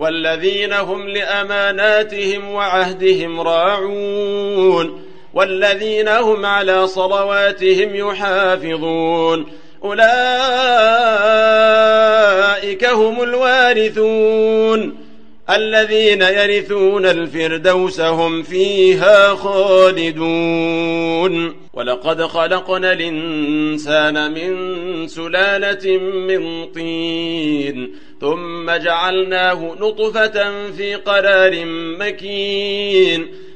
والذين هم لأماناتهم وعهدهم راعون والذين هم على صلواتهم يحافظون أولئك هم الوارثون الذين يرثون الفردوس هم فيها خالدون. ولقد خلقنا الإنسان من سلالة من طين ثم جعلناه نطفة في قرار مكين.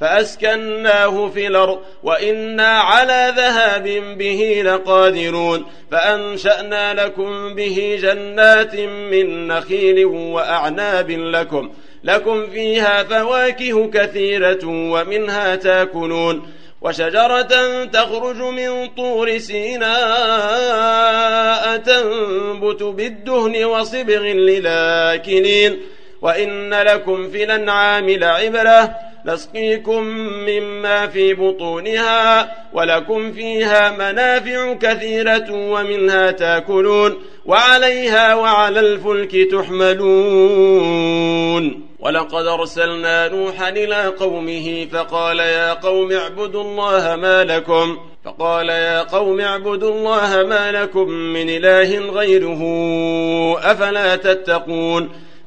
فأسكناه في الأرض وإنا على ذهاب به لقادرون فأنشأنا لكم به جنات من نخيل وأعناب لكم لكم فيها فواكه كثيرة ومنها تاكلون وشجرة تخرج من طور سيناء تنبت بالدهن وصبغ للآكلين وإن لكم في الأنعام لعبرة نسقيكم مما في بطونها ولكم فيها منافع كثيرة ومنها تأكلون وعليها وعلى الفلك تحملون. ولقد أرسلنا نوحا إلى قومه فقال يا قوم اعبدوا الله ما لكم فقال يا قوم اعبدوا الله ما لكم من إله غيره أفلا تتقون؟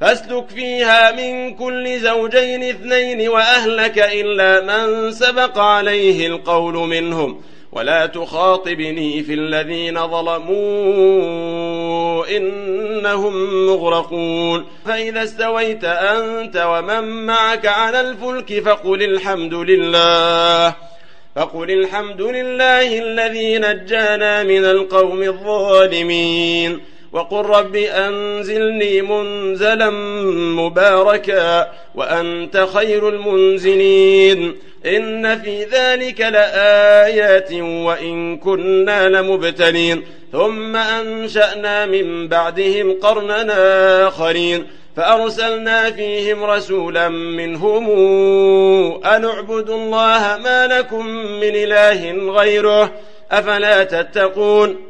فاسلك فيها من كل زوجين اثنين وأهلك إلا من سبق عليه القول منهم. ولا تخاطبني في الذين ظلموا إنهم مغرقون. فإذا استويت أنت ومن معك على الفلك فقل الحمد لله. فقل الحمد لله الذي نجانا من القوم الظالمين. وقل رب أنزلني منزلا مباركا وأنت خير المنزلين. إن في ذلك لآيات وإن كنا لمبتلين. ثم أنشأنا من بعدهم قرننا آخرين. فأرسلنا فيهم رسولا منهم أن اعبدوا الله ما لكم من إله غيره أفلا تتقون.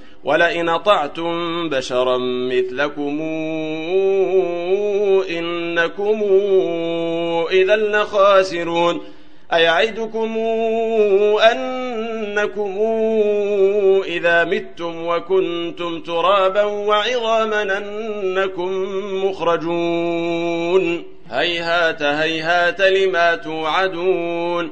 ولئن أطعتم بشرا مثلكم إنكم إذا لخاسرون. أيعدكم أنكم إذا متم وكنتم ترابا وعظاما أنكم مخرجون. هيهات هيهات لما توعدون.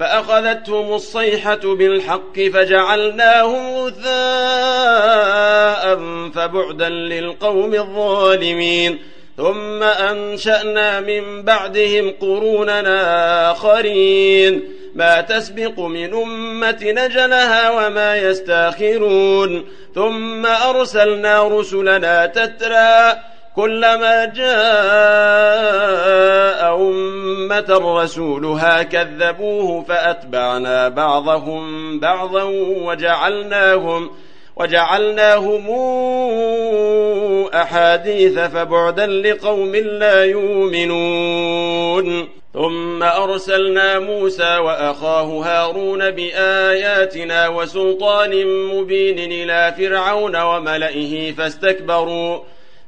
فأخذتهم الصيحة بالحق فجعلناهم غثاء فبعدا للقوم الظالمين. ثم أنشأنا من بعدهم قروننا آخرين. ما تسبق من أمة نجلها وما يستأخرون. ثم أرسلنا رسلنا تترى كلما جاء أمة رسولها كذبوه فأتبعنا بعضهم بعضا وجعلناهم وجعلناهم أحاديث فبعدا لقوم لا يؤمنون. ثم أرسلنا موسى وأخاه هارون بآياتنا وسلطان مبين إلى فرعون وملئه فاستكبروا.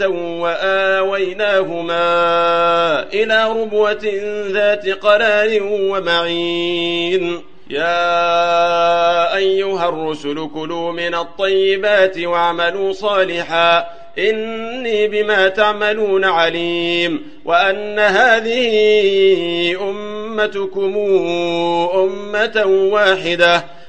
آية وآويناهما إلى ربوة ذات قرار ومعين يا أيها الرسل كلوا من الطيبات واعملوا صالحا إني بما تعملون عليم وأن هذه أمتكم أمة واحدة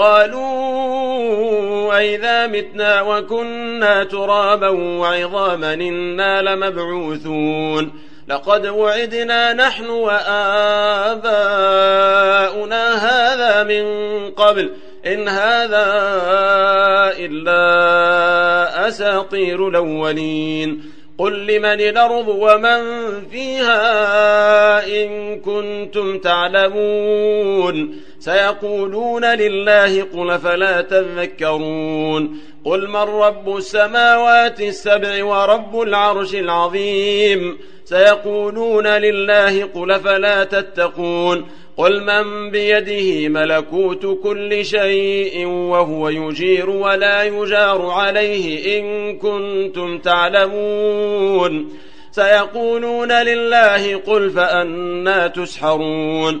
قالوا أئذا متنا وكنا ترابا وعظاما إنا لمبعوثون لقد وعدنا نحن وآباؤنا هذا من قبل إن هذا إلا أساطير الأولين قل لمن الأرض ومن فيها إن كنتم تعلمون سيقولون لله قل فلا تذكرون قل من رب السماوات السبع ورب العرش العظيم سيقولون لله قل فلا تتقون قل من بيده ملكوت كل شيء وهو يجير ولا يجار عليه إن كنتم تعلمون سيقولون لله قل فأنا تسحرون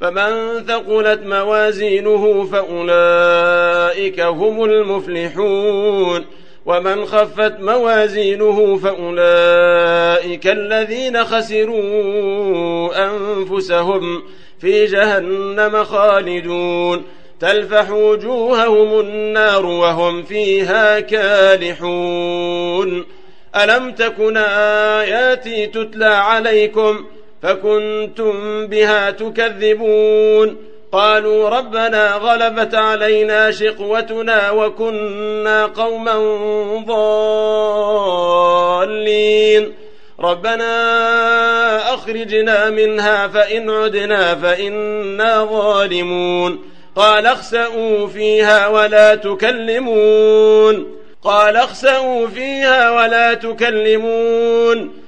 فمن ثقلت موازينه فأولئك هم المفلحون. ومن خفت موازينه فأولئك الذين خسروا أنفسهم في جهنم خالدون. تلفح وجوههم النار وهم فيها كالحون. ألم تكن آياتي تتلى عليكم؟ فكنتم بها تكذبون. قالوا ربنا غلبت علينا شقوتنا وكنا قوما ضالين. ربنا أخرجنا منها فإن عدنا فإنا ظالمون. قال اخسأوا فيها ولا تكلمون. قال اخسأوا فيها ولا تكلمون.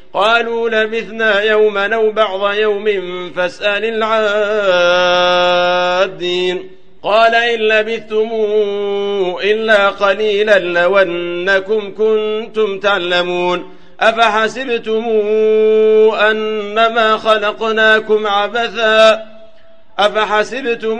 قالوا لبثنا يوما أو بعض يوم فاسأل العادين. قال إن لبثتم إلا قليلا لو أنكم كنتم تعلمون. أفحسبتم أنما خلقناكم عبثا؟ أفحسبتم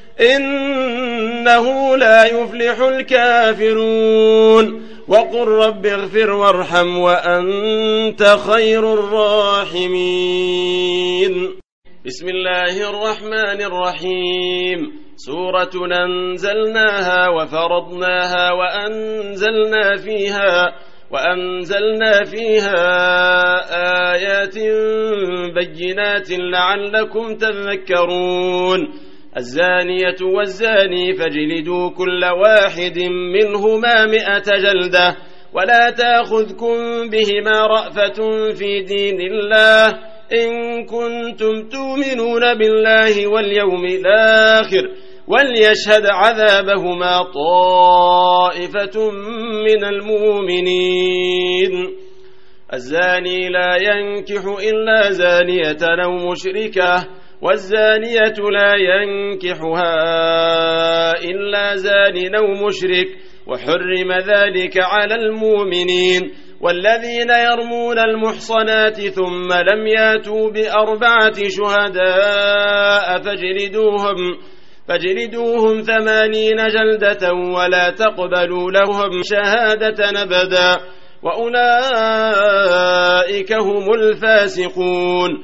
إنه لا يفلح الكافرون. وقل رب اغفر وارحم وأنت خير الراحمين. بسم الله الرحمن الرحيم. سورة أنزلناها وفرضناها وأنزلنا فيها وأنزلنا فيها آيات بينات لعلكم تذكرون. الزانية والزاني فاجلدوا كل واحد منهما مئة جلدة ولا تأخذكم بهما رأفة في دين الله إن كنتم تؤمنون بالله واليوم الآخر وليشهد عذابهما طائفة من المؤمنين. الزاني لا ينكح إلا زانية أو مشركة والزانية لا ينكحها إلا زان أو مشرك وحرم ذلك على المؤمنين. والذين يرمون المحصنات ثم لم ياتوا بأربعة شهداء فاجلدوهم فاجلدوهم ثمانين جلدة ولا تقبلوا لهم شهادة نبدا وأولئك هم الفاسقون.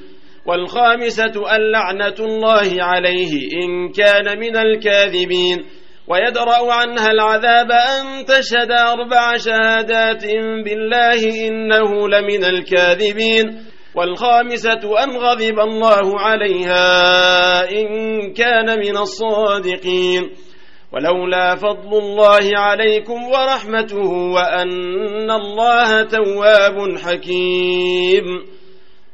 والخامسة اللعنة الله عليه إن كان من الكاذبين ويدرأ عنها العذاب أن تشهد أربع شهادات بالله إنه لمن الكاذبين والخامسة أن غضب الله عليها إن كان من الصادقين ولولا فضل الله عليكم ورحمته وأن الله تواب حكيم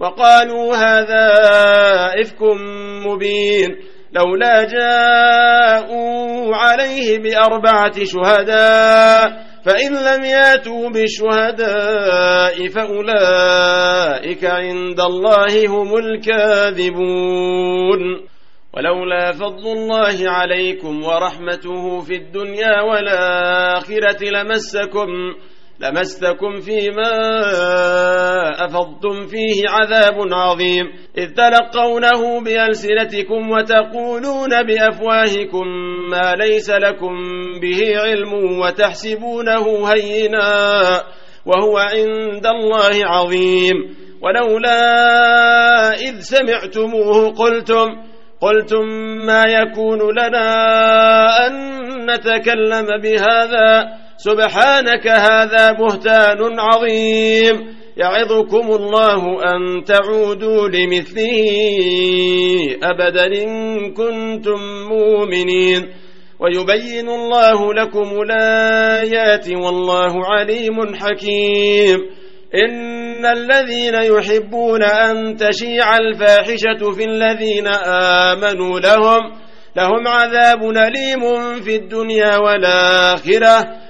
وقالوا هذا إفك مبين لولا جاءوا عليه بأربعة شهداء فإن لم ياتوا بالشهداء فأولئك عند الله هم الكاذبون. ولولا فضل الله عليكم ورحمته في الدنيا والآخرة لمسكم لمستكم فيما أفضتم فيه عذاب عظيم. إذ تلقونه بألسنتكم وتقولون بأفواهكم ما ليس لكم به علم وتحسبونه هينا وهو عند الله عظيم. ولولا إذ سمعتموه قلتم قلتم ما يكون لنا أن نتكلم بهذا؟ سبحانك هذا بهتان عظيم. يعظكم الله أن تعودوا لمثله أبدا إن كنتم مؤمنين. ويبين الله لكم الآيات والله عليم حكيم. إن الذين يحبون أن تشيع الفاحشة في الذين آمنوا لهم لهم عذاب أليم في الدنيا والآخرة.